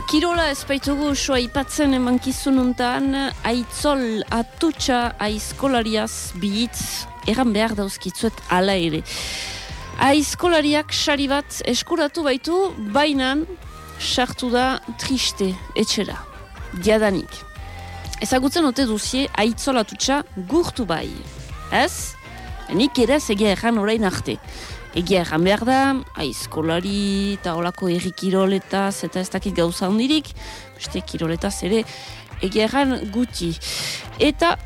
Eta kirola ez baitugu usua ipatzen emankizun untan, aitzol atutxa aizkolariaz bihitz, egan behar dauzkitzuet ala ere. Aizkolariak sari bat eskuratu baitu, bainan sartu da triste etxera, diadanik. Ezagutzen ote duzie aitzol atutxa gurtu bai. Ez? Nik ere egia erran orain arte. Egia erran behar da, aizkolari eta olako erri kiroletaz eta ez dakit gauza hondirik, beste kiroletaz ere, egia erran guti. Eta,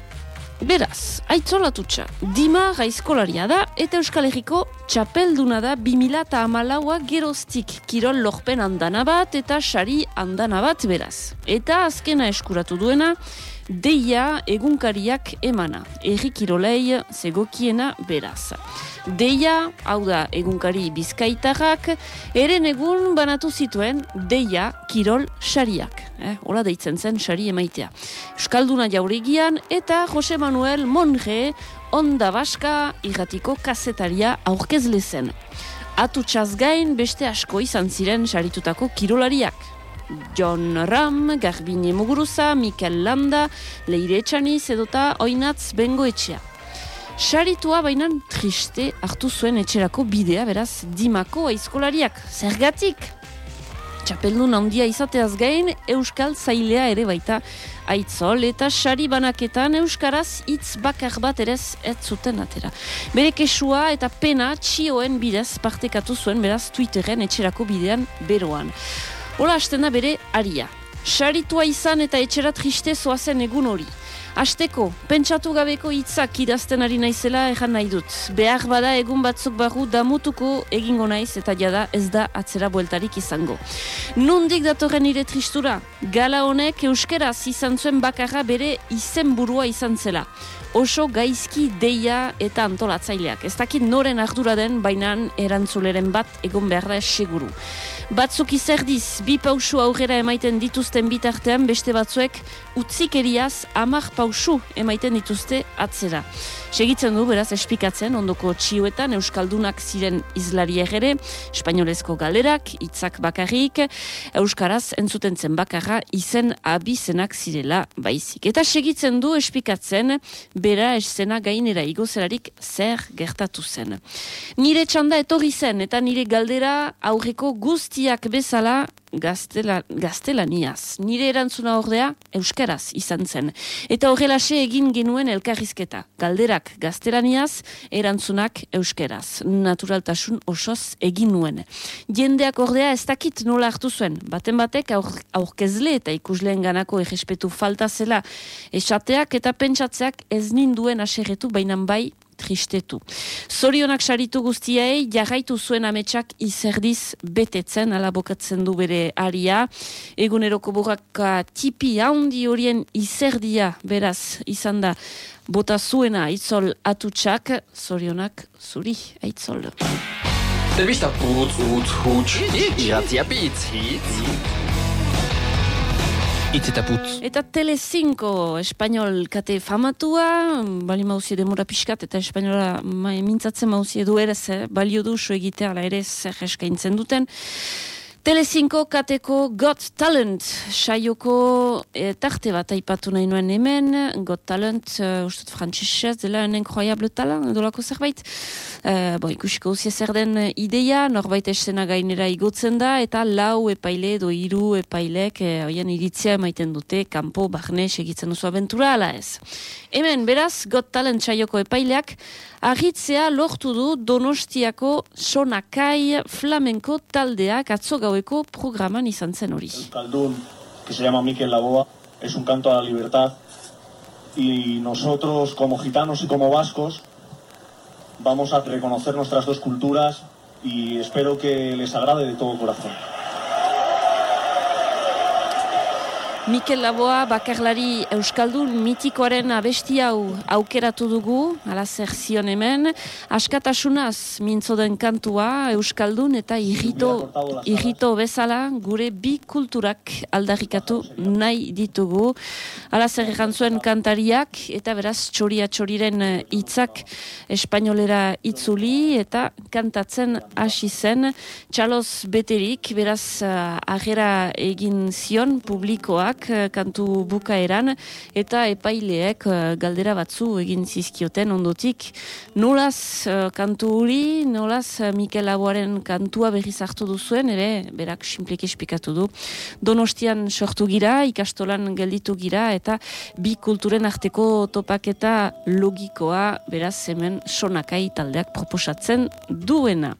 beraz, aitzolatutxa, dima aizkolaria da, eta Euskal Herriko txapelduna da 2000 eta amalaua geroztik kirol lorpen andana bat eta sari andana bat beraz. Eta azkena eskuratu duena, deia egunkariak emana, erri kirolei zegokiena beraz. Deia, hau da egunkari bizkaitarrak, eren egun banatu zituen deia kirol sariak. Eh, Ola deitzen zen sari emaitea. Euskalduna jauregian eta Jose Manuel Monge onda baska irratiko kasetaria aurkezle zen. Atutxaz gain beste asko izan ziren saritutako kirolariak. John Ram, Garbine Muguruza, Mikel Landa, Leire Etxaniz edota Oinatz Bengo Etxea. Saritua bainan triste hartu zuen etxerako bidea, beraz, dimako aizkolariak. Zergatik? Txapeldun handia izateaz gain, Euskal Zailea ere baita aitzol eta sari banaketan Euskaraz hitz bakar bat erez ez zuten atera. Bere kesua eta pena txioen bidez partekatu zuen beraz Twitteren etxerako bidean beroan. Hola hasten da bere aria. Saritua izan eta etxera triste zoazen egun hori. Asteko, pentsatu gabeko hitzak idazten ari naizela ejan nahi dut. Behar bada egun batzuk barru damutuko egingo naiz eta jada ez da atzera bueltarik izango. Nundik datorren nire tristura? Gala honek euskeraz izan zuen bakarra bere izenburua izan zela. Oso gaizki deia eta antolatzaileak. Ez dakit noren ardura den, bainan erantzuleren bat egon behar da seguru. Batzuk izerdiz, bi pausu aurrera emaiten dituzten bitartean, beste batzuek utzikeriaz amak pausu emaiten dituzte atzera. Segitzen du, beraz, espikatzen, ondoko txioetan, Euskaldunak ziren izlariek ere, espainolezko galerak, hitzak bakarrik, Euskaraz entzuten zen bakarra, izen abizenak zirela baizik. Eta segitzen du, espikatzen, bera esena gainera igozerarik zer gertatu zen. Nire txanda etorri zen, eta nire galdera aurreko guztiak bezala, gaztela, gaztelaniaz. Nire erantzuna ordea euskaraz izan zen. Eta horrelase egin genuen elkarrizketa. Galderak gaztelaniaz, erantzunak euskeraz. Naturaltasun osoz egin nuen. Jendeak ordea ez dakit nola hartu zuen. Baten batek aur, aurkezle eta ikusleen ganako egespetu falta zela esateak eta pentsatzeak ez ninduen aserretu bainan bai tristetu. Zorionak saritu guztiei, jarraitu zuen ametsak izerdiz betetzen, alabokatzen du bere aria. Eguneroko burraka tipi handi horien izerdia, beraz, izan da, bota zuena aitzol atutsak, zorionak zuri aitzol. Telbista putz, utz, huts, iratzia pitz, hitz. Itz eta putz. Eta Tele5 espainol kate famatua, bali mauzie demora pixkat, eta espainola ma, mintzatzen mauzie du ere, ze, balio du egitea, ala ere, zer eskaintzen duten. Tele5 kateko Got Talent saioko e, tarte bat aipatu nahi nuen hemen, Got Talent, uh, ustut frantzisez, dela un incroyable talent, edolako zerbait. Uh, bo, ikusiko uzia zer den ideia, norbait esena gainera igotzen da, eta lau epaile edo hiru epailek, eh, oian iritzia emaiten dute, kanpo, barne, segitzen duzu aventura, ala ez. Hemen, beraz, Got Talent saioko epaileak, Agitzea lortu du Donostiako Sonakai flamenko taldeak atzo gaueko programan izan zen. Euskaldun, que se llama Mikel Laboa, es un canto a la libertad y nosotros como gitanos y como vascos vamos a reconocer nuestras dos culturas y espero que les agrade de todo corazón. Mikel Laboa bakarlari Euskaldun mitikoaren abesti hau aukeratu dugu, ala zer zion hemen, askatasunaz mintzo den kantua Euskaldun eta irrito, irrito bezala gure bi kulturak aldarrikatu nahi ditugu. Ala zer zuen kantariak eta beraz txoria txoriren hitzak espainolera itzuli eta kantatzen hasi zen. Txaloz beterik beraz uh, agera egin zion publikoak Eh, kantu bukaeran eta epaileek uh, galdera batzu egin zizkioten ondotik. Nolaz uh, kantu huri, nolaz Mikel Laboaren kantua berriz hartu duzuen, ere berak simplik espikatu du. Donostian sortu gira, ikastolan gelditu gira eta bi kulturen arteko topaketa logikoa beraz hemen sonakai taldeak proposatzen duena.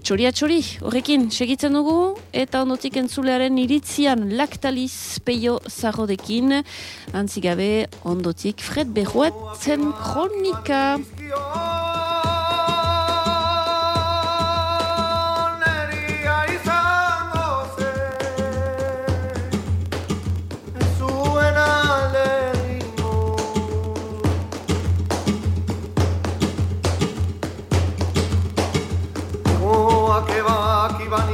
Txoria txori, horrekin segitzen dugu, eta ondotik entzulearen iritzian laktaliz peio zahodekin, antzigabe ondotik Fred Berruetzen kronika. Tag über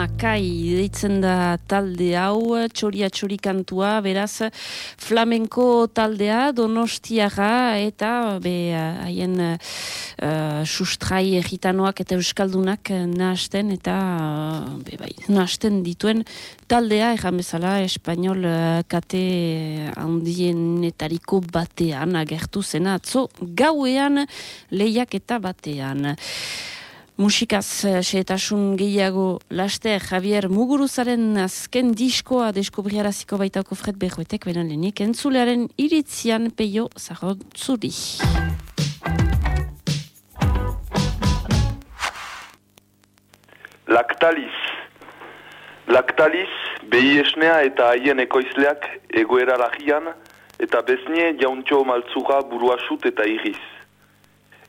Kai deitzen da talde hau, txoria txori kantua, beraz flamenko taldea, donostiaga eta be haien uh, sustrai egitanoak eta euskaldunak nahasten eta be bai, nahasten dituen taldea, egan bezala, espainol uh, kate handienetariko batean agertu zena, atzo gauean lehiak eta batean. Musikaz, eh, seetasun gehiago laster Javier Muguruzaren azken diskoa deskubriaraziko baitako Fred Berroetek benen lehenik entzulearen iritzian peio zahot zuri. Laktaliz Laktaliz, behi esnea eta haien ekoizleak egoera lagian eta beznie jauntxo maltzuga buruasut eta iriz.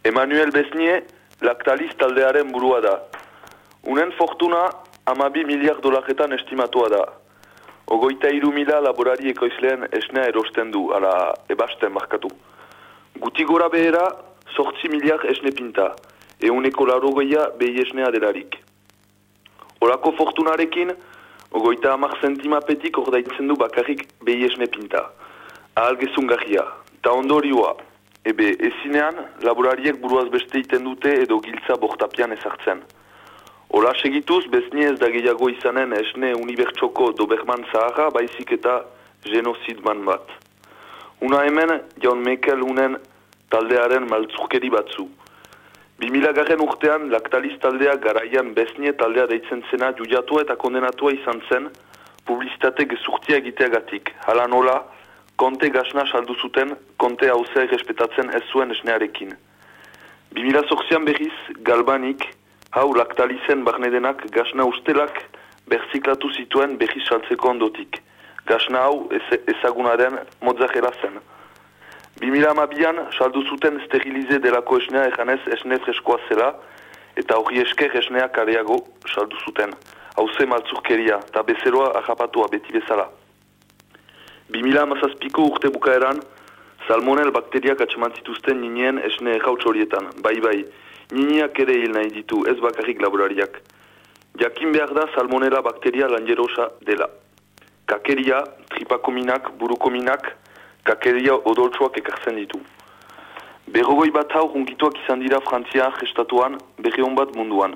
Emanuel Beznie, Lactalis taldearen burua da. Unen fortuna amabi miliak dolaretan estimatua da. Ogoita iru mila laborari ekoizleen esnea erosten du, ala ebasten markatu. Guti gora behera, sortzi miliak esne pinta. euneko larogeia behi esnea delarik. Olako fortunarekin, ogoita amak zentimapetik ordaitzen du bakarrik behi esne pinta. Ahal gezungarria, ta ondorioa, ebe ezinean, laborariek buruaz beste iten dute edo giltza bortapian ezartzen. Ola segituz, bezni ez da gehiago izanen esne unibertsoko doberman zaharra baizik eta genozidman bat. Una hemen, jaun Mekel unen taldearen maltzurkeri batzu. 2000 garren urtean, laktaliz taldea garaian beznie taldea deitzen zena judiatua eta kondenatua izan zen publizitate gezurtia egiteagatik. Hala nola, konte gasna saldu zuten, konte hauzea respetatzen ez zuen esnearekin. 2000 zorzian berriz, galbanik, hau laktalizen barnedenak gasna ustelak berziklatu zituen berriz saltzeko ondotik. Gasna hau ezagunaren modzakera zen. 2008an saldu zuten sterilize delako esnea eganez esne freskoa zela eta hori esker esnea kareago saldu zuten. Hauze maltzurkeria eta bezeroa ahapatua beti bezala. 2008ko urte bukaeran, salmonel bakteriak atseman zituzten ninien esne egautz horietan. Bai, bai, niniak ere hil nahi ditu, ez bakarrik laborariak. Jakin behar da salmonela bakteria lanjerosa dela. Kakeria, tripakominak, burukominak, kakeria odoltsuak ekartzen ditu. Berrogoi bat hau izan dira Frantzia gestatuan berri bat munduan.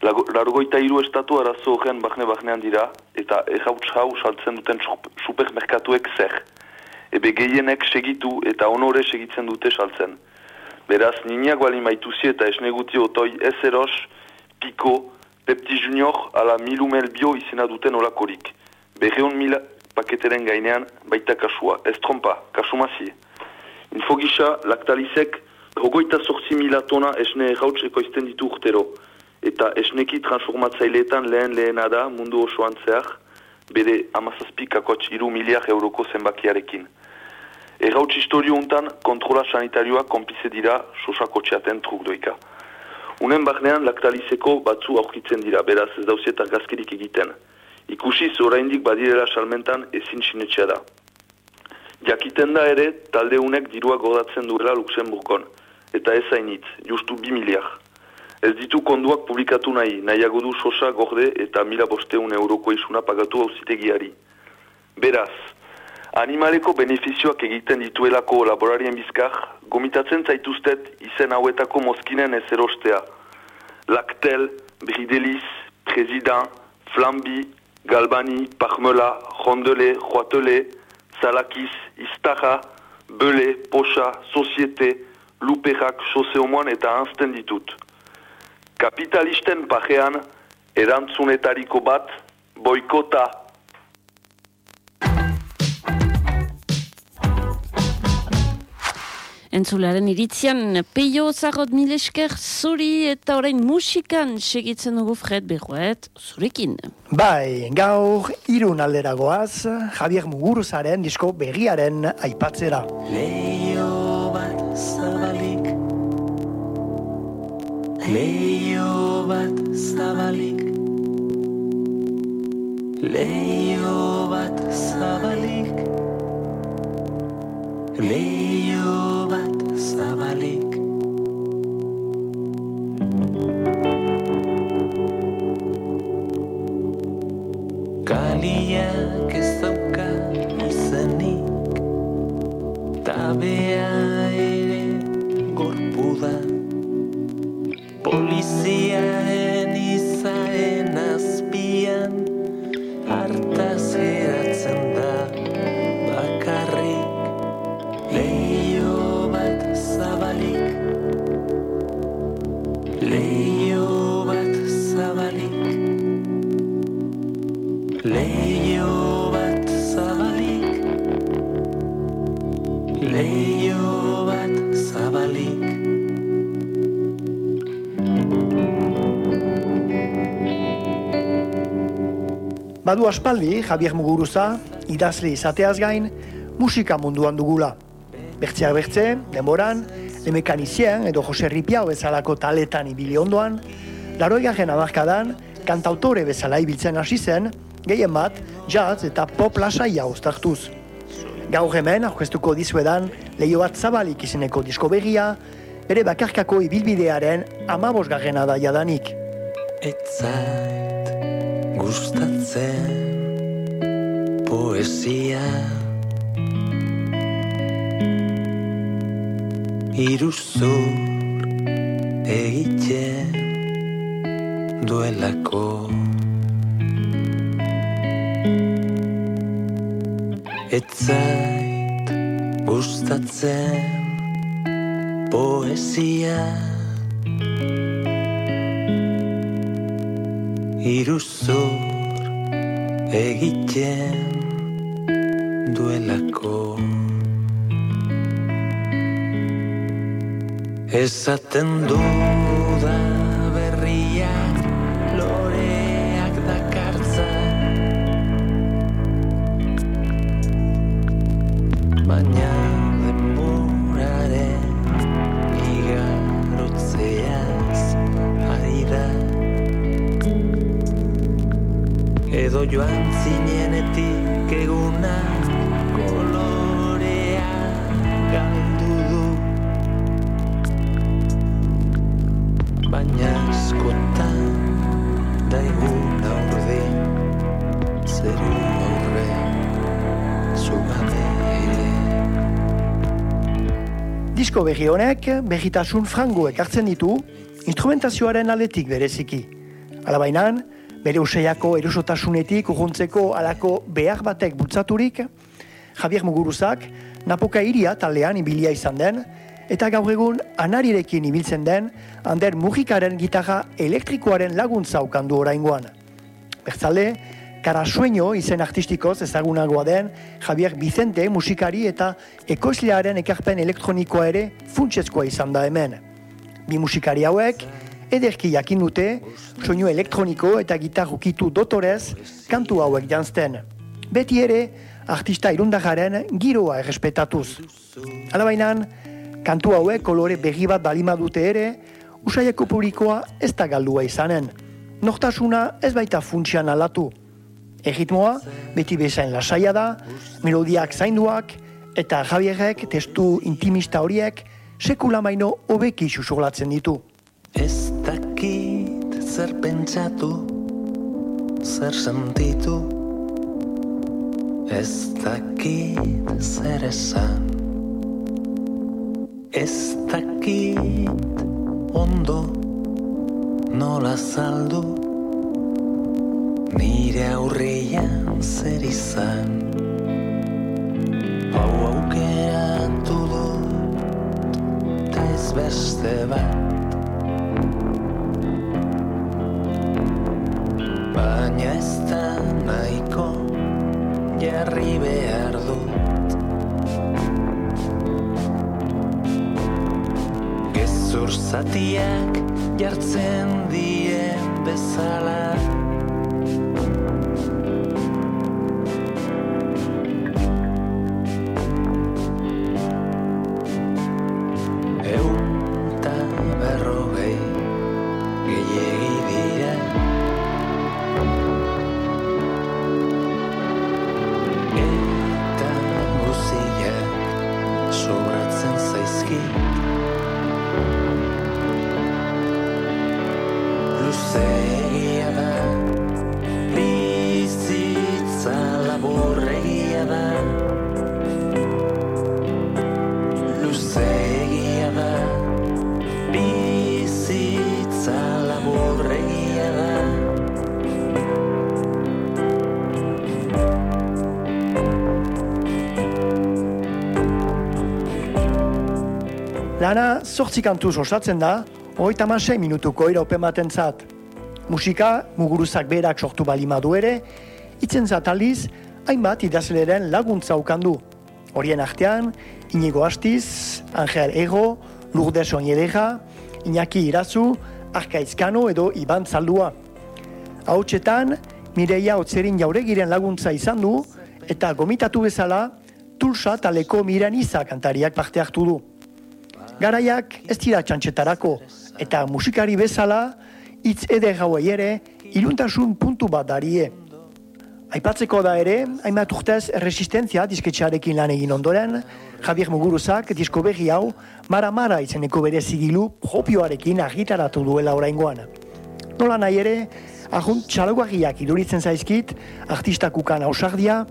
Largoita hiru estatu arazo horren bahne-bahnean dira eta errautz hau saltzen duten supermerkatuek zer. Ebe gehienek segitu eta honore segitzen dute saltzen. Beraz, niniak bali maituzi eta esneguti otoi ez eros, piko, pepti junior ala milumel bio izena duten olakorik. Berreun mila paketeren gainean baita kasua, ez trompa, kasumazi. Infogisa, laktalizek, hogoita sortzi mila tona esne errautz ekoizten ditu urtero, eta esneki transformatzaileetan lehen lehena da mundu osoan zehar, bere amazazpi kakotx iru miliar euroko zenbakiarekin. Errautz historio untan, kontrola sanitarioa konpize dira sosakotxeaten truk doika. Unen barnean laktalizeko batzu aurkitzen dira, beraz ez dauzieta gazkirik egiten. Ikusi oraindik badirela salmentan ezin sinetxea da. Jakiten da ere, talde unek dirua godatzen duela Luxemburgon, eta ez hainitz, justu bi miliar. Ez ditu konduak publikatu nahi, nahiago du sosa gorde eta mila bosteun euroko izuna pagatu hauzitegiari. Beraz, animaleko beneficioak egiten dituelako laborarien bizkar, gomitatzen zaituztet izen hauetako mozkinen ez erostea. Lactel, Bridelis, President, Flambi, Galbani, Parmela, Rondele, Joatele, Salakiz, Iztaja, Bele, Poxa, Soziete, Luperak, Soseomoan eta Anzten ditut. Kapitalisten pajean, erantzunetariko bat, boikota Entzulearen iritzian, peio zarrot milesker zuri eta orain musikan segitzen dugu Fred Berroet zurekin. Bai, gaur irun alderagoaz, Javier Muguruzaren disko berriaren aipatzera. Leio bat Leio bat zabalik Leio bat zabalik aspaldi, Javier Muguruza, idazle izateaz gain, musika munduan dugula. Bertzeak bertze, denboran, Le Mekanizien edo Jose Ripiao bezalako taletan ibili ondoan, laroigarren abarkadan, kantautore bezala ibiltzen hasi zen, gehien bat, jazz eta pop lasaia uztartuz. Gaur hemen, aurkeztuko dizuedan, lehio bat zabalik izeneko disko berria, bere bakarkako ibilbidearen amabosgarrena da jadanik. Etzait gustatzen poesia. Iruzur egiten duelako. Etzait gustatzen poesia. Iruzur egiten duelako Esaten du da berriak loreak dakartza Baina denboraren igarotzeaz ari da Edo joan zinenetik eguna da egun aurde Zeru aurre zugabe Disko berri honek berritasun frango ekartzen ditu instrumentazioaren aldetik bereziki. Alabainan, bere useiako erosotasunetik urruntzeko alako behar batek bultzaturik, Javier Muguruzak Napoka iria taldean ibilia izan den, eta gaur egun anarirekin ibiltzen den, Ander Mujikaren gitarra elektrikoaren laguntza ukandu oraingoan. Bertzale, Karasueño izen artistikoz ezagunagoa den Javier Vicente musikari eta ekoizlearen ekarpen elektronikoa ere funtsezkoa izan da hemen. Bi musikari hauek, ederki jakin dute, soinu elektroniko eta gitar ukitu dotorez, kantu hauek janzten. Beti ere, artista irundajaren giroa errespetatuz. Alabainan, kantu hauek kolore berri bat balima dute ere, usaiako publikoa ez da galdua izanen. Nortasuna ez baita funtsian alatu. Erritmoa, beti bezain lasaia da, melodiak zainduak, eta Javierrek testu intimista horiek sekula maino hobeki susurlatzen ditu. Ez dakit zer pentsatu, zer sentitu Ez dakit zer esan Ez dakit ondo nola saldu? Nire aurrian zer izan? Hau aukeratu dut Ez beste bat. Baina ez da nahiko jarri behar dut Gezur zatiak jartzen dien bezala zortzi kantuz osatzen da, hogeita hamasei minutuko iraupen batentzat. Musika, muguruzak berak sortu balima du ere, itzen aldiz, hainbat idazleren laguntza ukandu. Horien artean, Inigo Astiz, Angel Ego, Lourdes Oñeleja, Iñaki Irazu, Arkaizkano edo Iban Zaldua. Hautsetan, Mireia Otzerin jauregiren laguntza izan du, eta gomitatu bezala, Tulsa taleko Miran Iza kantariak parte hartu du. Garaiak ez dira txantxetarako, eta musikari bezala, hitz eder hauei ere, iluntasun puntu bat darie. Aipatzeko da ere, hainbat urtez resistentzia disketxearekin lan egin ondoren, Javier Muguruzak disko berri hau mara-mara izeneko bere zigilu propioarekin argitaratu duela oraingoan. Nola nahi ere, ahunt txalogarriak iduritzen zaizkit, artistakukan ausardia,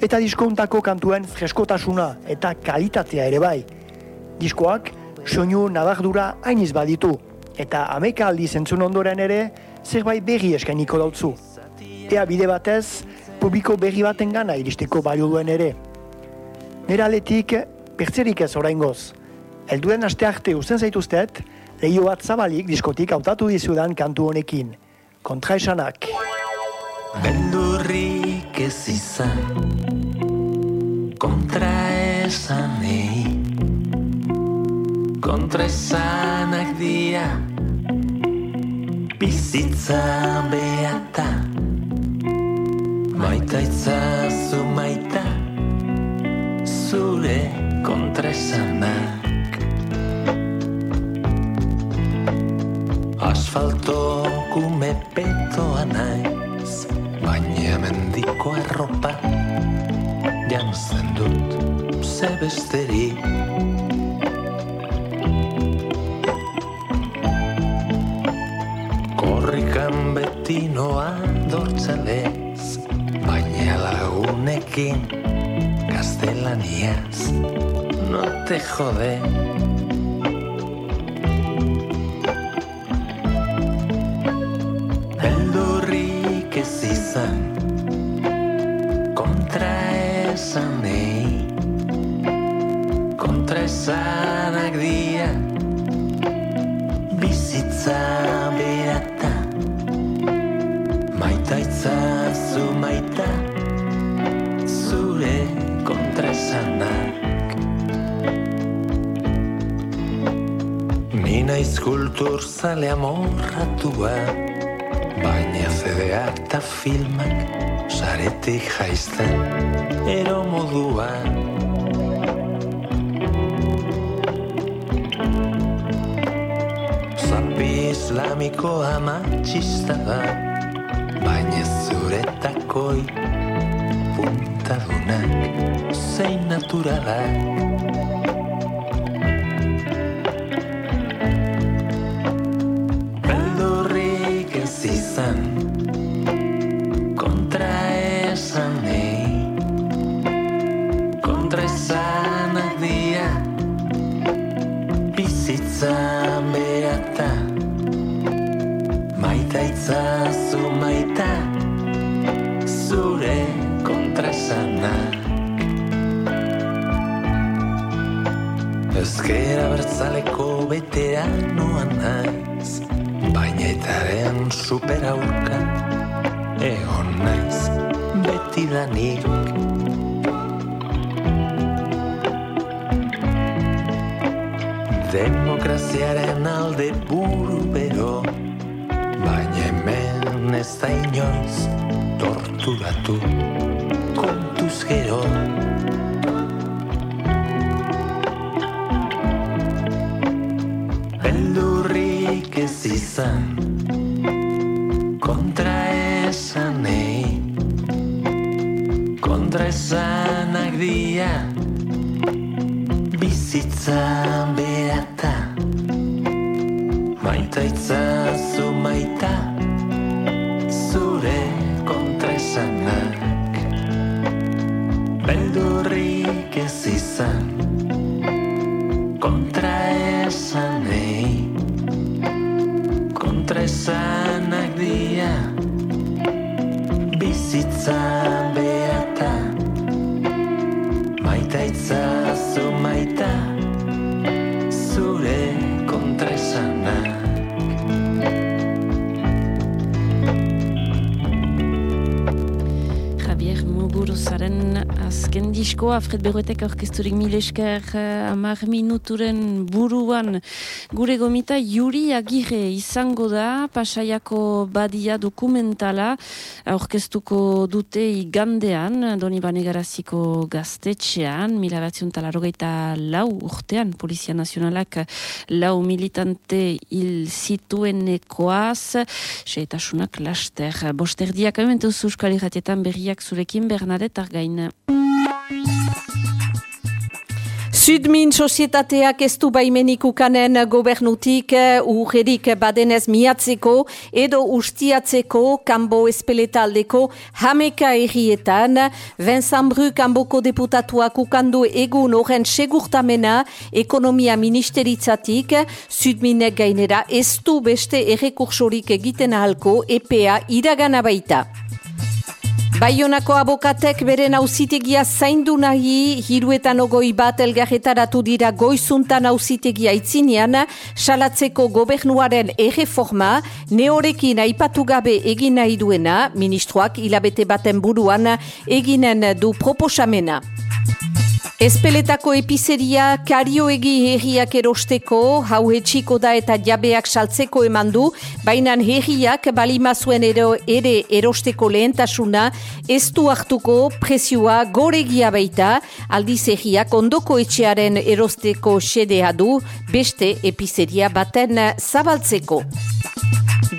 eta diskontako kantuen freskotasuna eta kalitatea ere bai. Diskoak soinu nabardura hainiz baditu, eta ameka aldi zentzun ondoren ere, zerbait berri eskainiko dautzu. Ea bide batez, publiko berri baten gana iristeko balio duen ere. Nera aletik, pertzerik ez oraingoz. Elduen aste arte usten zaituztet, lehio bat zabalik diskotik hautatu dizudan kantu honekin. Kontraesanak. Beldurrik ez izan Kontra esanei Kontra esanak dia Bizitza beata Maita itzazu maita Zure kontra esanak Asfalto kume petoa naiz Baina mendiko arropa Jantzen dut ze besteri Korrikan beti noa dortzalez Baina lagunekin gaztelaniaz. No te jode kulturzale amorratua Baina zedea eta filmak Saretik jaizten Ero moduan. Zapi islamikoa matxista da Baina zuretakoi Puntadunak Zein naturalak izan Kontra esanei Kontra esanak dia Bizitza berata Maita itzazu maita Zure kontra esanak Ezkera bertzaleko veteranoa naiz Baina etaren super aurka Egon naiz betidanik Demokraziaren alde buru bero Baina hemen ez da inoiz torturatu kontuz gero izan Kontra esanei Kontra esanak dia Bizitza berata Maita itzazu maita Zure kontra esanak. Beldurrik ez izan Kontra esanei izanak dia Bizitza berata Maita itzazu maita Zure kontraizana Javier Muguruzaren maita diskoa, Fred Berroetek aurkezturik mil esker uh, amar minuturen buruan gure gomita Juri Agirre izango da pasaiako badia dokumentala aurkeztuko dute igandean Doni Banegaraziko gaztetxean mila batzion talarrogeita lau urtean Polizia Nazionalak lau militante hil zituenekoaz seetasunak laster bosterdiak ementu euskal irratietan berriak zurekin Bernadette Argain. Sudmin sozietateak ez du baimenik ukanen gobernutik urgerik badenez miatzeko edo ustiatzeko kanbo espeletaldeko hameka errietan. Vincent Bru kanboko deputatuak ukandu egun horren segurtamena ekonomia ministeritzatik Sudminek gainera ez du beste errekursorik egiten ahalko EPA iragana baita. Baionako abokatek beren auzitegia zaindu nahi, hiruetan ogoi bat elgarretaratu dira goizuntan auzitegia itzinean, salatzeko gobernuaren erreforma, neorekin aipatu gabe egin nahi duena, ministroak hilabete baten buruan eginen du proposamena. Espeletako epizeria karioegi herriak erosteko, hau etxiko da eta jabeak saltzeko eman du, baina herriak balimazuen ero, ere erosteko lehentasuna, ez du hartuko prezioa goregia baita, aldiz herriak ondoko etxearen erosteko sedea du, beste epizeria baten zabaltzeko.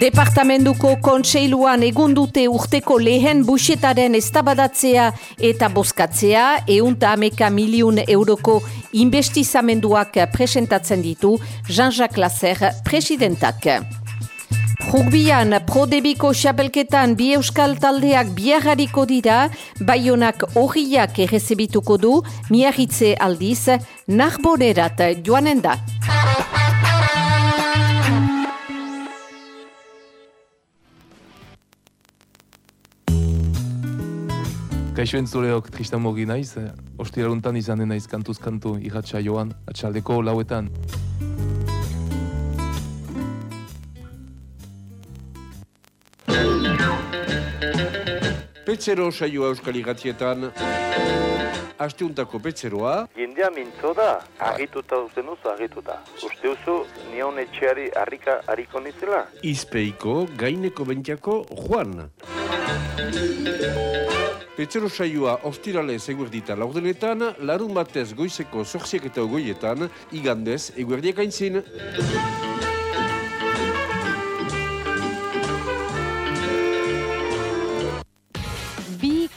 Departamentuko kontseiluan egun dute urteko lehen buxetaren estabadatzea eta bozkatzea, eunta ameka miliun euroko investizamenduak presentatzen ditu Jean-Jacques Lasser presidentak. Rugbian, prodebiko xapelketan bi euskal taldeak biarrariko dira, baionak horiak errezebituko du, miarritze aldiz, narbonerat joanen da. Kaixo entzuleok Tristan Mogi naiz, eh, ostiraruntan izanen naiz kantuz kantu irratxa joan, atxaldeko lauetan. Petzero saioa euskal igatietan. Asteuntako petzeroa. Jendea mintzo da, argituta usten duzu, argituta. Uste duzu, nion etxeari harrika hariko nizela? Izpeiko gaineko bentiako Juan. Petzero saioa ostirale eguerdita laurdenetan, larun batez goizeko zorziak eta ogoietan, igandez eguerdiak aintzin.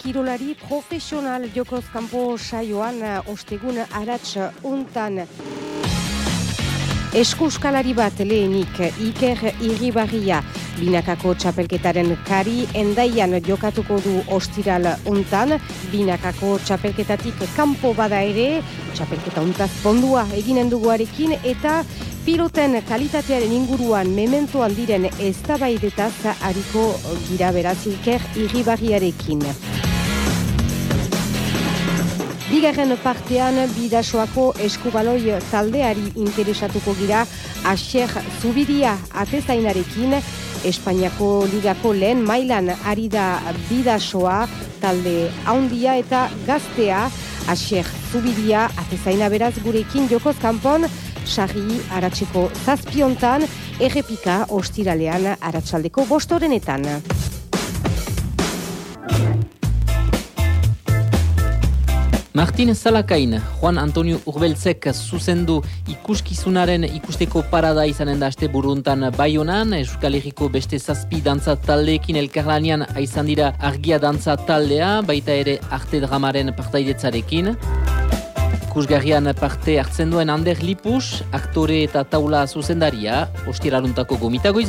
Kirolari profesional jokoz kanpo saioan eh, ostegun aratz untan. Eskuskalari bat lehenik Iker Irribarria. Binakako txapelketaren kari endaian jokatuko du ostiral untan. Binakako txapelketatik kanpo bada ere txapelketa untaz pondua eginen duguarekin eta piloten kalitatearen inguruan mementoan diren eztabaidetaz hariko gira beraz Iker Irribarriarekin. Bigarren partean bidasoako eskubaloi taldeari interesatuko gira Asher Zubiria atezainarekin. Espainiako ligako lehen mailan ari da bidasoa talde haundia eta gaztea. Asher Zubiria atezaina beraz gurekin jokoz kanpon. Sarri aratzeko zazpiontan errepika ostiralean aratsaldeko bostorenetan. Martin Zalakain, Juan Antonio Urbeltzek zuzendu ikuskizunaren ikusteko parada izanen da aste buruntan Baionan, Euskal Herriko beste zazpi dantza taldeekin elkarlanian aizan dira argia dantza taldea, baita ere arte dramaren partaidetzarekin. Ikusgarrian parte hartzen duen Ander Lipus, aktore eta taula zuzendaria, ostiraruntako gomita goiz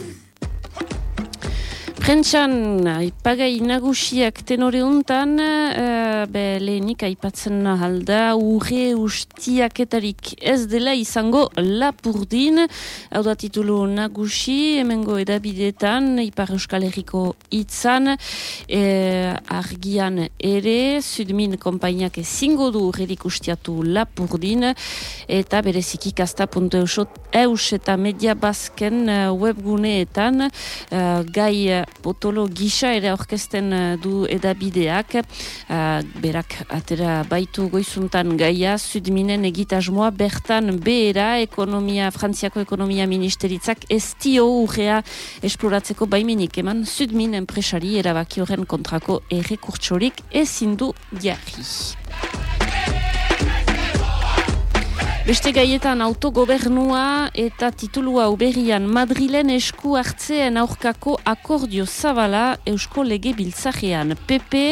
Prentxan, aipagai nagusiak tenore untan, uh, be, lehenik aipatzen halda, urre ustiaketarik ez dela izango lapurdin, hau da titulu nagusi, hemengo edabidetan, Ipar Euskal Herriko itzan, eh, argian ere, Sudmin kompainiak ezingo du urrerik ustiatu lapurdin, eta bereziki kasta.eus eta media bazken uh, webguneetan, uh, gai potolo gisa ere orkesten uh, du edabideak uh, berak atera baitu goizuntan gaia sudminen egitasmoa bertan behera ekonomia, frantziako ekonomia ministeritzak ez dio urrea esploratzeko baimenik eman sudmin enpresari erabaki horren kontrako errekurtsorik ezin du jarri. Beste gaietan autogobernua eta titulua uberian Madrilen esku hartzeen aurkako akordio zabala Eusko Lege Biltzajean. PP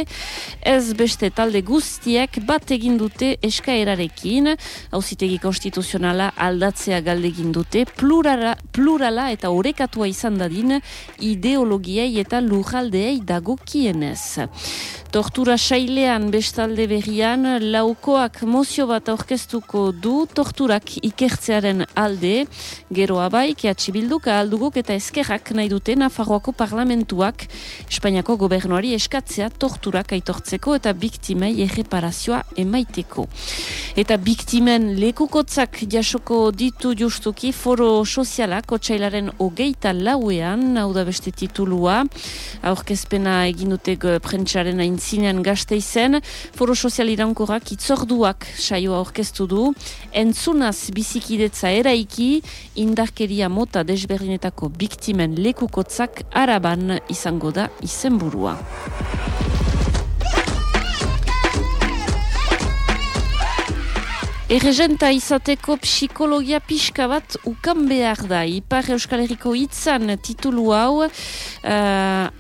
ez beste talde guztiek bat egin dute eskaerarekin, hauzitegi konstituzionala aldatzea galdegin dute, plurala, plurala eta orekatua izan dadin ideologiei eta lujaldeei dagokienez. Tortura sailean bestalde berrian, laukoak mozio bat aurkeztuko du torturak ikertzearen alde, geroa bai, kehatsi bilduk, alduguk eta eskerrak nahi dute Nafarroako parlamentuak Espainiako gobernuari eskatzea torturak aitortzeko eta biktimei erreparazioa emaiteko. Eta biktimen lekukotzak jasoko ditu justuki foro sozialak otxailaren hogeita lauean, hau da beste titulua, aurkezpena egin dute prentsaren aintzinean gazte izen, foro sozial irankorak itzorduak saioa aurkeztu du, entzunaz bizikidetza eraiki, indarkeria mota desberdinetako biktimen lekukotzak araban izango da izenburua. Erregenta izateko psikologia pixka bat ukan behar da. Ipar Euskal Herriko hitzan titulu hau uh,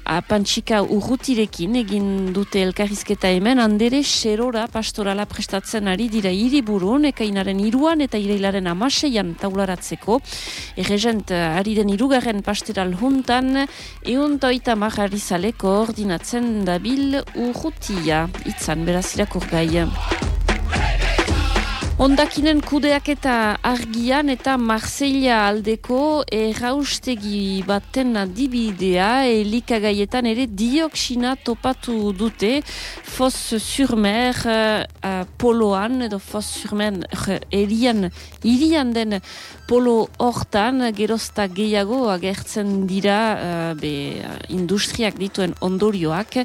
apantxika urrutirekin egin dute elkarrizketa hemen handere xerora pastorala prestatzen ari dira hiriburun ekainaren iruan eta ireilaren amaseian taularatzeko. Erregent ari den irugarren pastoral juntan eun toita marari zale koordinatzen dabil urrutia. Itzan beraz irakur gai. Ondakinen kudeak eta argian eta Marseilla aldeko erraustegi baten adibidea elikagaietan ere dioksina topatu dute fos surmer uh, poloan edo fos surmer uh, erian, irian den polo hortan gerozta gehiago agertzen dira uh, be, industriak dituen ondorioak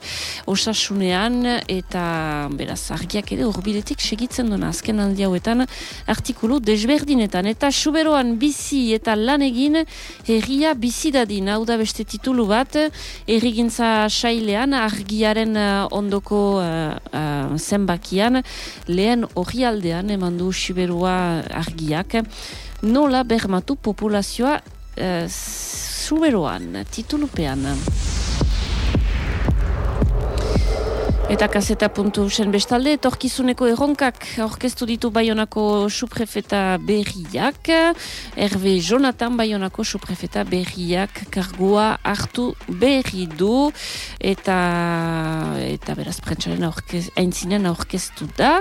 osasunean eta beraz argiak ere urbiletik segitzen duna azken aldi hauetan artikulu desberdinetan. Eta suberoan bizi eta lan egin herria bizi dadin. Hau da beste titulu bat errigintza sailean argiaren ondoko uh, uh, zenbakian lehen hori aldean eman du suberoa argiak nola bermatu populazioa uh, zuberoan, titulupean. Eta kaseta puntu zen bestalde, etorkizuneko erronkak orkestu ditu Bayonako suprefeta berriak, Hervé Jonathan Bayonako suprefeta berriak kargua hartu berri du, eta, eta beraz prentsaren aurkez, aurkeztu da.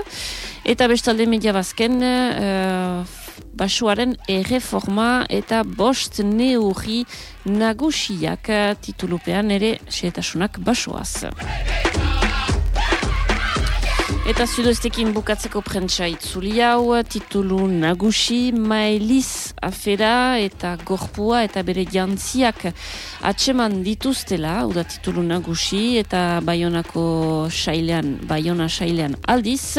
Eta bestalde media bazken, uh, basuaren erreforma eta bost neurri nagusiak titulupean ere xeetasunak basoaz. Eta zudoestekin bukatzeko prentsa itzuli hau, titulu nagusi, maeliz afera eta gorpua eta bere jantziak atseman dituztela, uda titulu nagusi eta baionako sailean, baiona sailean aldiz,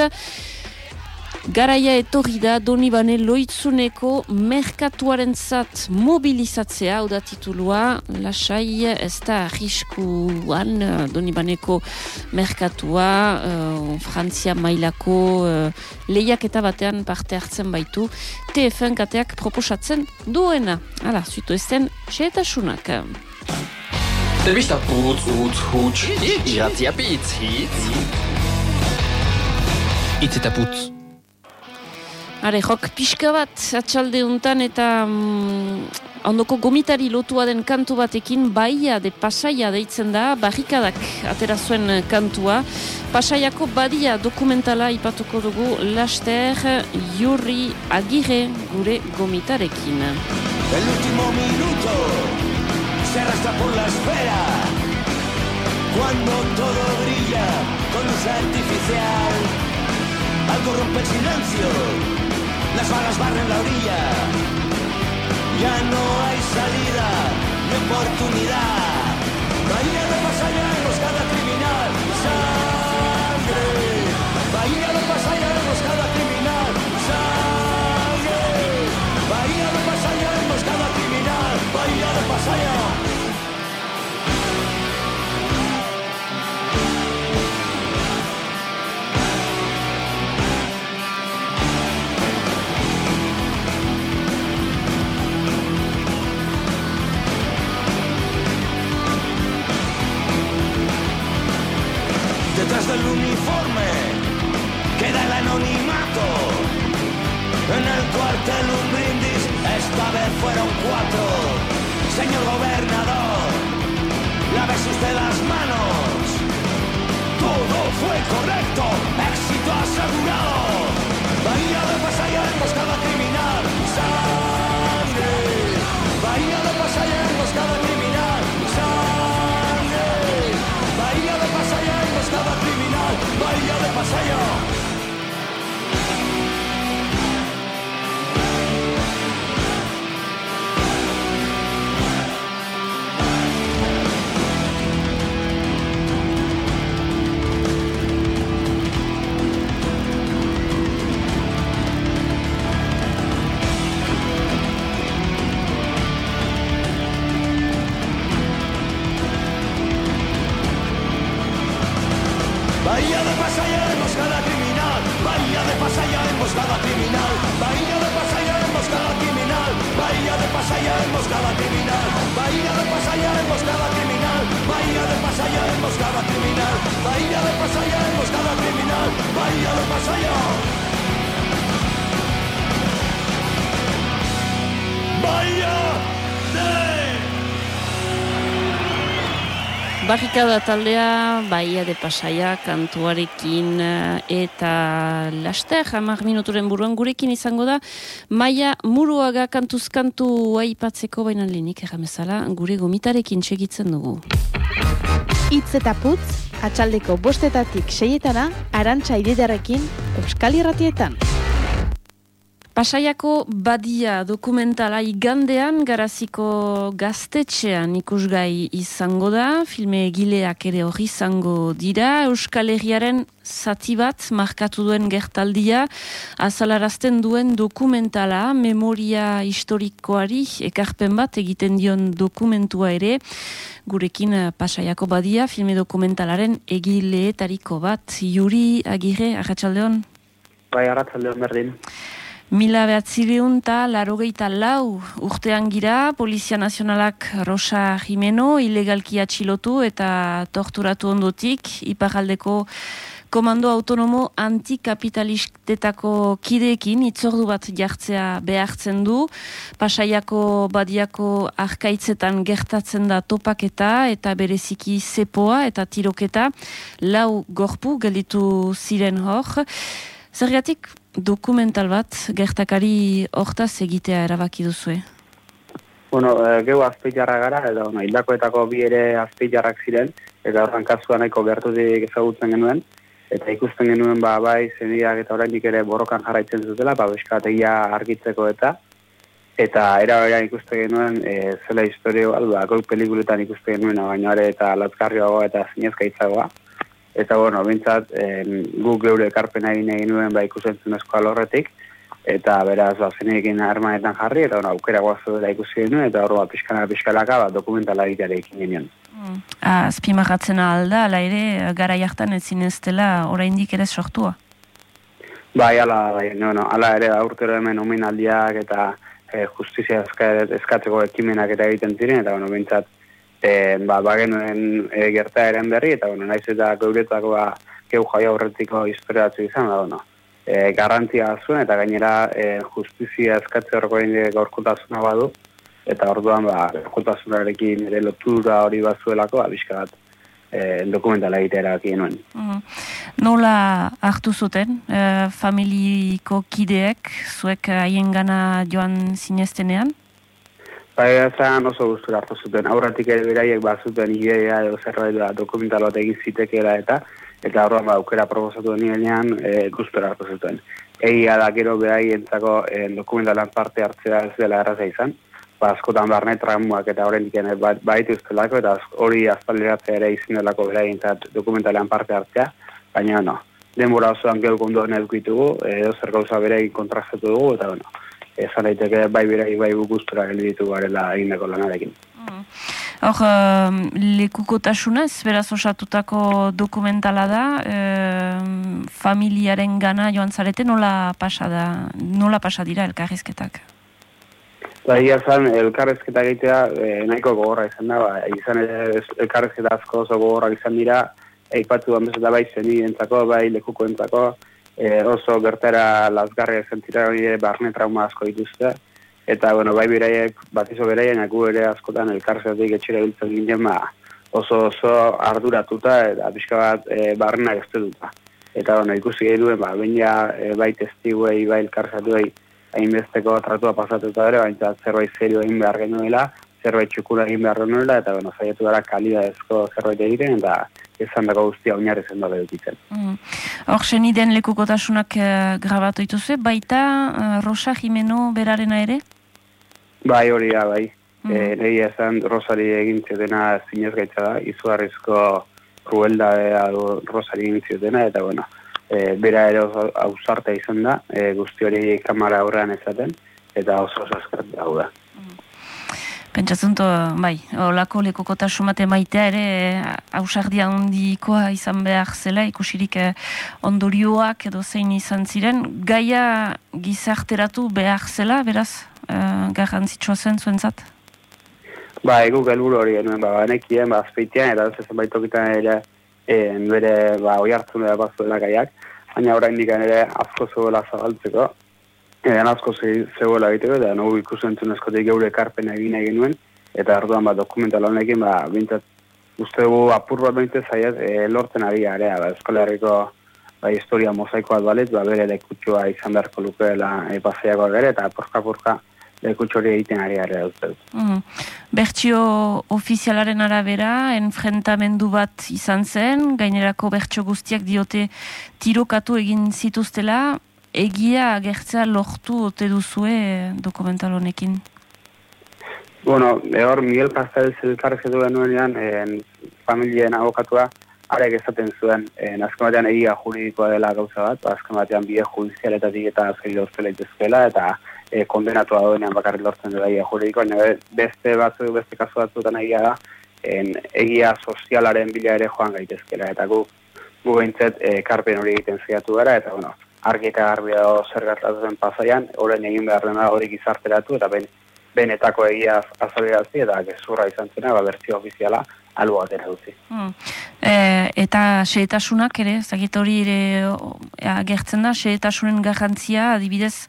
Garaia etorri da Donibane loitzuneko merkatuaren zat mobilizatzea, hau da titulua, lasai ez da riskuan Donibaneko merkatua, uh, Frantzia mailako uh, lehiak eta batean parte hartzen baitu, TFN kateak proposatzen duena. Hala, zutu ezten, xeetasunak. Telebista putz, utz, huts, iratzia bitz, hitz. Itz eta putz. Hare, jok pixka bat atxalde untan eta mm, ondoko gomitari lotua den kantu batekin baia de pasaia deitzen da barrikadak atera zuen kantua pasaiako badia dokumentala ipatuko dugu laster jurri agire gure gomitarekin El último minuto se arrastra por la esfera cuando todo brilla con luz artificial. Algo rompe el silencio, las vagas barren la orilla. Ya no hay salida ni oportunidad. No de nada más criminal. Sangre. Bahía de más allá en criminal. Sangre. Bahía de más allá criminal. Bahía de más allá. Del uniforme queda el anonimato. En el cuartel un brindis, esta vez fueron cuatro. Señor gobernador, lávese usted las manos. Todo fue correcto, éxito asegurado. Bahía de Barrikada taldea, Baia de Pasaia kantuarekin eh, eta laster, hamar minuturen buruan gurekin izango da, Maia Muruaga kantuzkantu aipatzeko baina lehenik erramezala gure gomitarekin segitzen dugu. Itz eta putz, atxaldeko bostetatik seietana, arantxa ididarekin, Euskal Irratietan. Pasaiako badia dokumentala igandean garaziko gaztetxean ikusgai izango da, filme egileak ere hori izango dira, Euskal Herriaren zati bat markatu duen gertaldia, azalarazten duen dokumentala, memoria historikoari, ekarpen bat egiten dion dokumentua ere, gurekin eh, pasaiako badia, filme dokumentalaren egileetariko bat, Juri Agirre, arratsaldeon. Bai, arratzaldeon berdin. Mila behatzireun eta larogeita lau urtean gira, Polizia Nazionalak Rosa Jimeno ilegalki atxilotu eta torturatu ondotik, iparaldeko komando autonomo antikapitalistetako kideekin itzordu bat jartzea behartzen du. Pasaiako badiako arkaitzetan gertatzen da topaketa eta bereziki zepoa eta tiroketa lau gorpu gelditu ziren hor. Zergatik dokumental bat gertakari hortaz egitea erabaki duzue? Bueno, e, geu azpeitarra gara, eta bueno, hildakoetako bi ere azpeitarrak ziren, eta horren kasua nahiko gertutik ezagutzen genuen, eta ikusten genuen ba, bai zeniak eta oraindik ere borrokan jarraitzen zutela, ba, beskategia argitzeko eta, eta era berean ikusten genuen e, zela historio, aldu da, goi pelikuletan ikusten genuen, baina eta latzkarrioagoa eta zinezka itzagoa. Eta, bueno, bintzat, em, guk geure ekarpena egin egin nuen ba ikusentzun alorretik, eta beraz, ba, zenekin armanetan jarri, eta bueno, aukera guazu dela ikusi genuen, eta horro, ba, pixkana pixkalaka, ba, dokumentala egiteare ekin genuen. Azpimarratzen alda, ala ere, gara jartan ez zineztela oraindik ere sortua. Bai, ala, bai, no, no, ala ere, aurtero hemen omenaldiak eta e, justizia eska- eskatzeko ekimenak eta egiten ziren, eta, bueno, bintzat, e, ba, bagenuen e, gertaeren berri, eta, bueno, naiz eta geuretako, ba, geu jaia aurretiko historiatzu izan, da, bueno, e, garrantzia zuen, eta gainera e, justizia eskatze horreko gaurkotasuna badu, eta orduan ba, jotasunarekin ere lotura hori bazuelako, abizka bat e, dokumentala egitea erabaki nuen. Mhm. Nola hartu zuten, e, familiko kideek, zuek haien gana joan zineztenean? Bai, ezan oso gustura hartu zuten. Aurratik ere beraiek bazuten ideia edo zerbait da dokumental bat egin zitekeela eta eta horren ba, aukera proposatu denean e, gustura hartu zuten. Egia da gero beraientzako e, dokumentalan parte hartzea ez dela erraza izan. Ba, askotan barne traumak eta horrendik ene ba, baitu ustelako eta hori azpalderatzea ere izin delako beraientzat dokumentalean parte hartzea, baina no. Denbora osoan gero kondoen edukitugu, edo zer gauza berai kontrastatu dugu, eta bueno, esan daiteke bai berai bai gustura gelditu garela egindako lanarekin. Hor, um, lekukotasunez, beraz osatutako dokumentala da, um, familiaren gana joan zarete, nola pasa da, nola pasa dira elkarrizketak? Ba, egia zan, elkarrezketa egitea e, nahiko gogorra izan da, ba, izan elkarrezketa asko oso gogorrak izan dira, eipatu da bezala bai zenientzako, bai lekukoentzako, e, oso gertera lasgarria izan zira hori barne trauma asko dituzte, eta bueno, bai beraiek, bat izo beraien, gu ere askotan elkarrezketatik etxera biltzen ginen, ba, oso oso arduratuta eta pixka bat e, barrena gaztetuta. Eta bueno, ikusi genuen, ba, baina e, bai testiguei, bai elkarrezketuei, hainbesteko tratua pasatuta ere, baina zerbait serio egin behar genuela, zerbait txukura egin behar genuela, eta bueno, saiatu gara kalidadezko zerbait egiten, eta izan dago guztia oinarri zen dole dukitzen. Mm. Hor, seniden lekukotasunak uh, grabatu dituzue, baita uh, Rosa Jimeno berarena ere? Bai, hori da, bai. Mm. E, Negi esan Rosari egin ziotena zinez gaitza da, izugarrizko kruelda Rosari egin ziotena, eta bueno, e, bera ere ausarta izan da, e, guzti hori kamara aurrean ezaten, eta oso oso hau da. Pentsatzen dut, bai, olako lekukotasun bat emaitea ere eh, ausardia handikoa izan behar zela, ikusirik eh, ondorioak edo zein izan ziren, gaia gizarteratu behar zela, beraz, eh, garrantzitsua zen zuentzat? Ba, egu gelburu hori genuen, ba, banekien, ba, azpeitean, eta ez zenbait tokitan ere, en, bere, ba, oi hartzun ere bazuela gaiak, baina orain ere asko zegoela zabaltzeko, edan asko ze- zegoela egiteko, eta nugu ikusentzun eskotik geure ekarpena egin nahi genuen, eta orduan ba, dokumental honekin, ba, bintzat, uste dugu apur bat bintzat zaiet, e, lortzen ari garea, ba, Euskal Herriko ba, historia mozaikoa balet, ba, bere lekutxoa izan beharko lukeela e, paseiakoa gere, eta porka-porka lekutxo hori egiten ari garea uste dut. Mm. Bertsio ofizialaren arabera, enfrentamendu bat izan zen, gainerako bertso guztiak diote tirokatu egin zituztela, egia agertzea lortu ote duzue eh, dokumental honekin. Bueno, hor Miguel Pastel zelkarrezetu genuenean, en, familien abokatua, arek esaten zuen, en, azken batean egia juridikoa dela gauza bat, ba, azken batean bide judizialetatik eta azken lortzen daitezkeela, eta e, kondenatua duenean bakarrik lortzen dela egia juridikoa, be- beste batzu, beste kasu batzuetan egia da, en, egia sozialaren bila ere joan gaitezkeela, eta gu, gu behintzet e, karpen hori egiten zeiatu gara, eta bueno, argi eta garbi dago zer gertatu den pasaian, horren egin behar dena hori gizarteratu, eta ben, benetako egia azalerazi, eta gezurra izan zena, ba, bertzio ofiziala, albo batera dutzi. Mm. E, eta xehetasunak ere, zagit hori ere agertzen da, xehetasunen garrantzia, adibidez,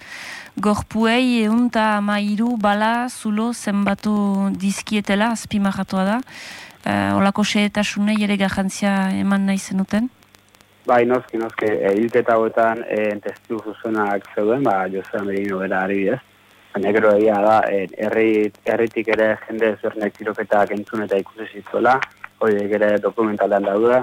gorpuei eun eta mairu bala zulo zenbatu dizkietela, azpimarratua da. E, olako xehetasunei ere garrantzia eman nahi zenuten? Bai, noski, noski, e, hilketa hauetan e, testigu zuzenak zeuden, ba, Jose Merino bera adibidez. Baina gero egia da, e, herri, herritik ere jende ezbernek tiroketak entzun eta ikusi zitzuela, horiek ere dokumentalean daude,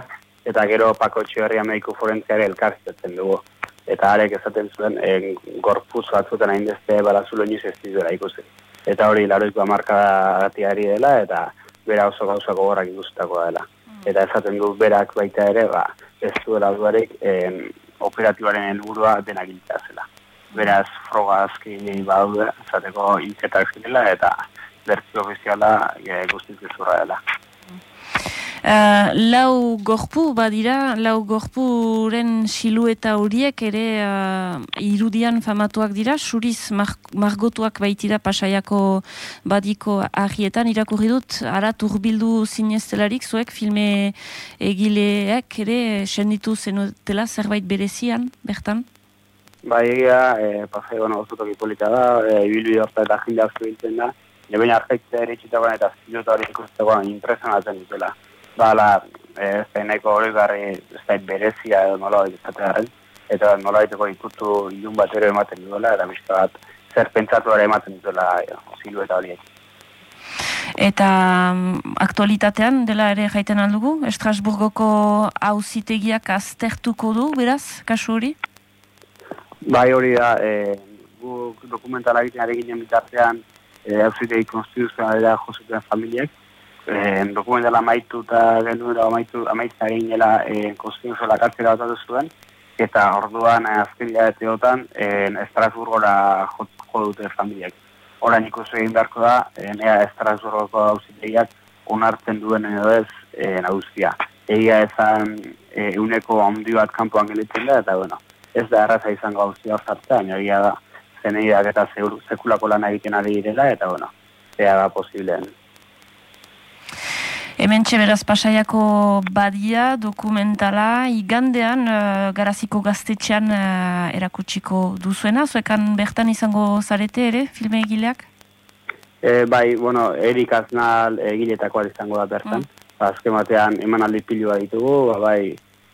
eta gero Pako Txiberria mediku forentziare elkarriztetzen dugu. Eta arek esaten zuen, e, gorpuz batzutan hain beste balazulo inoiz ez dizuela ikusi. Eta hori laroiko amarkatiari dela, eta bera oso gauza gogorrak ikustutakoa dela. Eta esaten du berak baita ere, ba, ez duela duarek em, operatiboaren helburua dena giltzea zela. Beraz, froga azkini badaude, esateko hilketak zirela, eta bertzio ofiziala e, guztiz dela. Uh, lau gorpu badira, lau gorpuren silueta horiek ere uh, irudian famatuak dira, suriz mar margotuak baitira pasaiako badiko ahietan irakurri dut, ara turbildu zineztelarik, zuek filme egileek ere senditu zenutela zerbait berezian, bertan? Bai, egia, e, pasai, bueno, oso toki polita da, e, ibilbide horta eta jende asko biltzen da, ne baina argaitzea ere itxitagoan eta zilota hori ikustegoan impresionatzen dutela. Bala, ez da nahiko hori garri, da berezia edo nola hori izatearen, eta nola baiteko ikutu ilun bat ere ematen duela, eta bizka bat zer pentsatu ere ematen dutela e, silueta horiek. Eta mm, aktualitatean dela ere jaiten aldugu, Estrasburgoko auzitegiak aztertuko du, beraz, kasu hori? Bai hori da, e, gu dokumentala egiten ari ginen bitartean, e, auzitegi konstituzionalera josuten familiek, e, dokumentala amaitu eta genuen amaitu, amaitza ginela e, konstituzioa kartzera batatu zuen, eta orduan e, azken hilabeteotan e, Estrasburgora jo, dute familiek. Orain ikusi egin beharko da, e, nea Estrasburgoko auzitegiak onartzen duen edo ez e, nauzia. Egia ezan e, uneko handi bat kanpoan gelitzen da, eta bueno, ez da erraza izango auzia hartzea, baina egia da, zeneiak eta sekulako lan egiten ari direla, eta bueno, zea da posibleen. Hemen beraz pasaiako badia dokumentala igandean uh, garaziko gaztetxean uh, erakutsiko duzuena, zuekan bertan izango zarete ere, filme egileak? E, bai, bueno, Erik Aznal egiletakoa izango da bertan. Mm. Azken batean emanaldi pilua ditugu, ba, bai,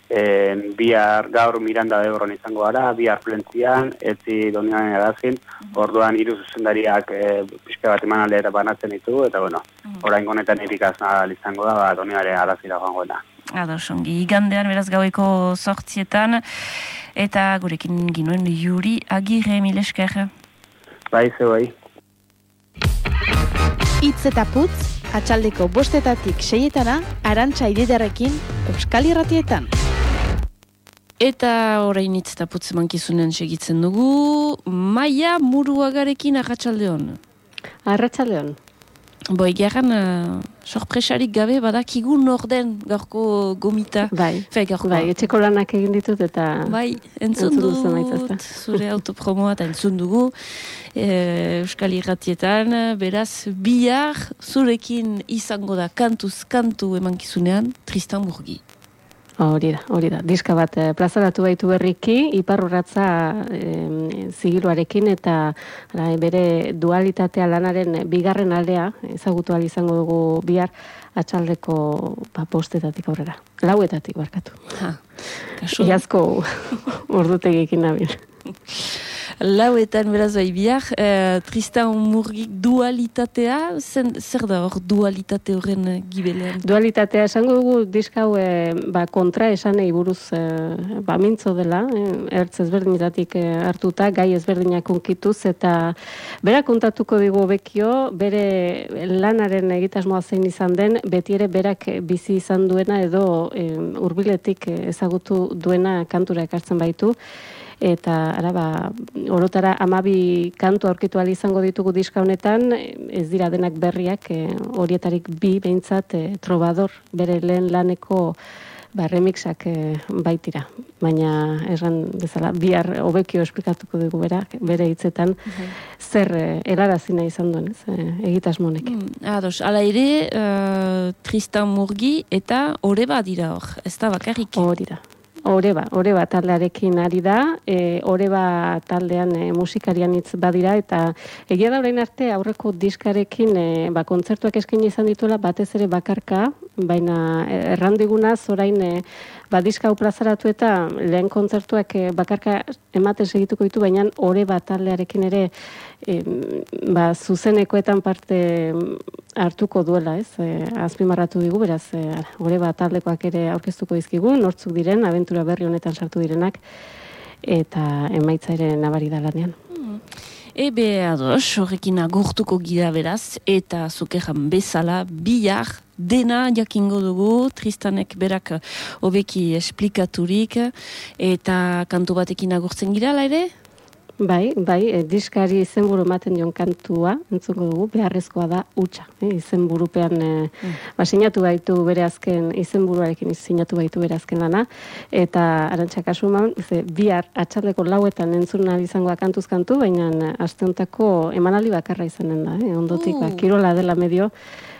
en, bihar gaur Miranda de Ebron izango gara, bihar plentzian, etzi donian erazin, orduan hiru zuzendariak e, pixka bat emanalde eta banatzen ditugu, eta bueno, orain honetan Erik Aznal izango da, ba, doniare arazira joango da. Ados, ongi, igandean beraz gaueko sortzietan, eta gurekin ginuen Juri Agirre Milesker. Bai, ze bai. Itz eta putz, atxaldeko bostetatik seietana, arantxa ididarekin, Euskal Irratietan. Eta orain hitz eta putz mankizunen segitzen dugu, Maia Muruagarekin arratsaldeon. Arratsaldeon. Boi, gerran, uh, sorpresarik gabe badakigu norden gaurko gomita. Bai, Fe, gaurko. bai, etxeko lanak egin ditut eta... Bai, entzun entzun dut, zure autopromoa eta entzun dugu. E, Euskal Irratietan, beraz, bihar zurekin izango da kantuz kantu emankizunean, Tristan Murgi. Hori da, hori da. Diska bat eh, plazaratu baitu berriki, iparrurratza eh, zigiluarekin eta ara, bere dualitatea lanaren bigarren aldea, ezagutu izango dugu bihar atxaldeko ba, postetatik aurrera. Lauetatik barkatu. Ha, kasu. Iazko ordutegikin nabil. Lauetan beraz bai bihar, eh, Tristan Murgik dualitatea, zen, zer da hor dualitate horren eh, gibelean? Dualitatea esango dugu diska hau eh, ba, kontra esanei buruz eh, ba, mintzo dela, eh, ertz ezberdinetatik eh, hartuta, gai ezberdinak unkituz, eta bera kontatuko digu bekio, bere lanaren egitasmoa zein izan den, beti ere berak bizi izan duena edo eh, urbiletik ezagutu duena kantura ekartzen baitu, eta ara ba, orotara amabi kantu aurkitu izango ditugu diska honetan, ez dira denak berriak, eh, horietarik bi behintzat eh, trobador bere lehen laneko ba, remixak eh, baitira. Baina erran bezala, bihar hobekio esplikatuko dugu berak, bere hitzetan, zer eh, helarazi nahi izan duen, ez, eh, egitasmonek. Mm, ados, ala ere, eh, Tristan Murgi eta Oreba dira hor, ez da bakarrik? Hori da. Oreba, Oreba taldearekin ari da, e, Oreba taldean e, musikarian hitz badira, eta egia da orain arte aurreko diskarekin e, ba, kontzertuak eskaini izan dituela batez ere bakarka, baina e, errandigunaz orain e, ba, diska hau plazaratu eta lehen kontzertuak e, bakarka ematen segituko ditu, baina Oreba taldearekin ere e, ba, zuzenekoetan parte hartuko duela, ez? E, azpimarratu digu, beraz, e, Oreba taldekoak ere aurkeztuko dizkigu, nortzuk diren, abentura berri honetan sartu direnak, eta emaitza ere nabari da lanean. Ebe ados, horrekin agurtuko gira beraz, eta zukeran bezala, bihar dena jakingo dugu, Tristanek berak hobeki esplikaturik, eta kantu batekin agurtzen gira, ala ere? Bai, bai, e, diskari izenburu ematen dion kantua, entzuko dugu, beharrezkoa da utxa. E, izenburupean, e, ba, sinatu baitu bere azken, izenburuarekin sinatu baitu bere azken lana, eta arantxa kasuman, ze, bihar atxaldeko lauetan entzun nahi izango da kantuz kantu, baina aste hontako emanaldi bakarra izanen da, eh? ondotik, ba, Uh. kirola dela medio,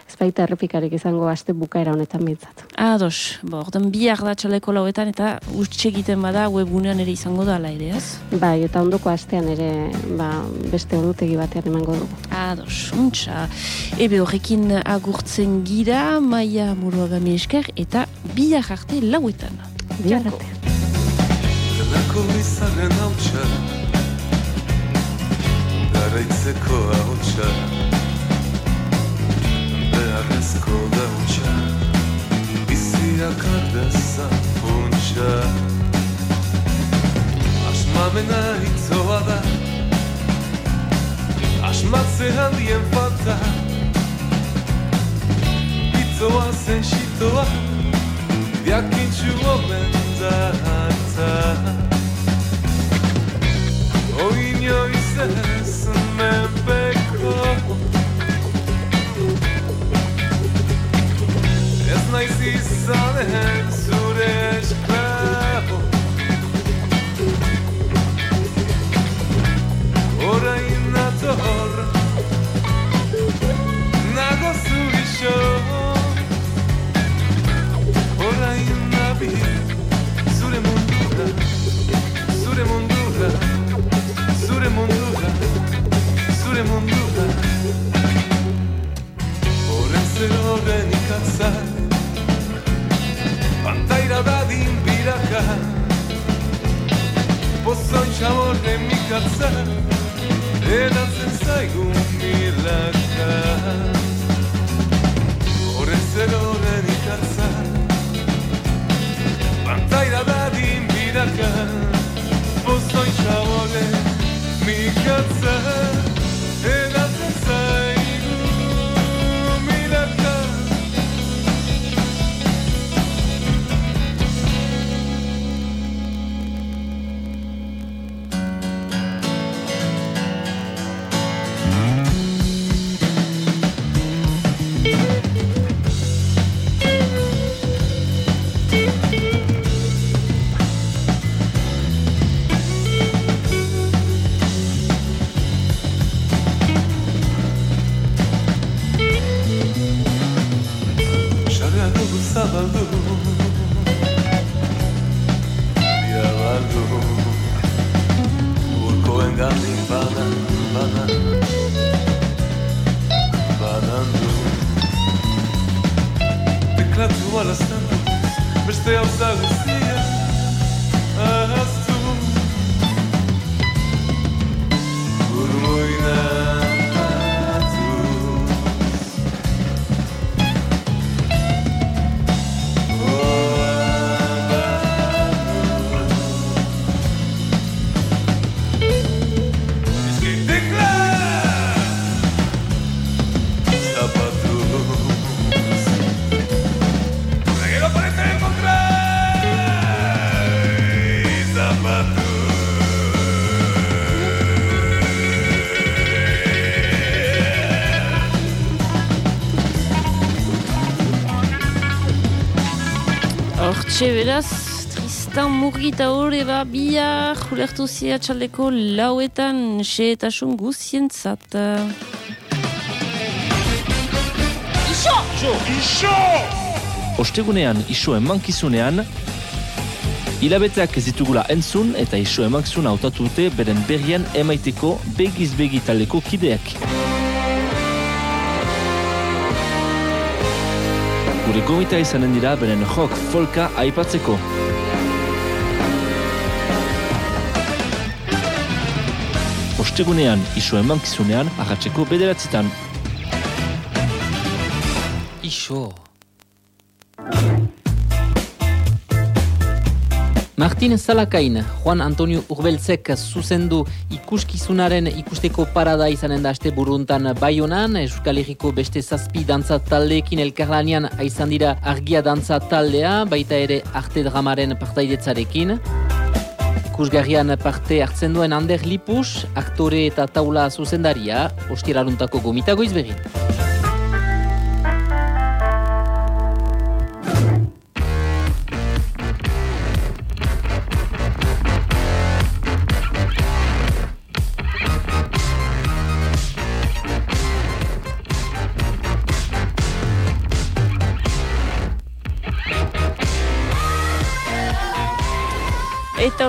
ez baita errepikarik izango aste bukaera honetan bintzat. Ados, bo, ordan bihar da txaleko lauetan eta utxe egiten bada webgunean ere izango da ala ere, ez? Bai, eta ondoko astean ere ba, beste ordutegi batean emango dugu. Ados, untxa. Ebe horrekin agurtzen gira, maia muruagami esker, eta bihar arte lauetan. Bihar arte. Delako izaren hautsa Garaitzeko hautsa Beharrezko dautsa Biziak ardezan funtsa Asmamena hitzoa da handien falta Hitzoa zen xitoa Diakintxu omen da ez menpeko Zure mundura Zure mundura Zure mundura Zure mundura Horren zer horren ikatzak Pozoi txaborren mikatzak Eratzen zaigun milaka Horren zer horren ikatzak Pantaira dadin biraka Pozoi txaborren mikatzak Hortxe beraz, Tristan Murgita hori ba bihar ulertu zia txaldeko lauetan xeetasun guzientzat. Iso! Iso! Iso! Ostegunean iso emankizunean, hilabeteak ez ditugula entzun eta iso emankizuna hautatu dute beren berrian emaiteko begiz begi taldeko kideak. Gure gomita izanen dira beren jok folka aipatzeko. Ostegunean iso emankizunean ahatzeko bederatzitan. Iso. Martin Zalakain, Juan Antonio Urbeltzek zuzendu ikuskizunaren ikusteko parada izanen da aste buruntan Baionan, Euskal Herriko beste zazpi dantza taldeekin elkarlanean aizan dira argia dantza taldea, baita ere arte dramaren partaidetzarekin. Ikusgarrian parte hartzen duen Ander Lipus, aktore eta taula zuzendaria, ostiraruntako gomita goizbegin.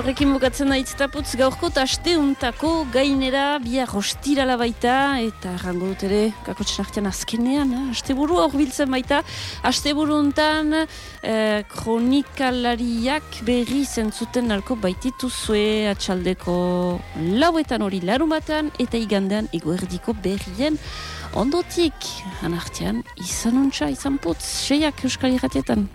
Horrekin bukatzen da itztaputz gaurko eta aste untako gainera bia rostirala baita eta rango dut ere kakotxen artean azkenean, eh? aste buru hor biltzen baita aste buru untan eh, kronikalariak berri zentzuten nalko baititu zue atxaldeko lauetan hori larumatean eta igandean egoerdiko berrien ondotik anartean izan untxa izan putz, seiak euskal irratietan.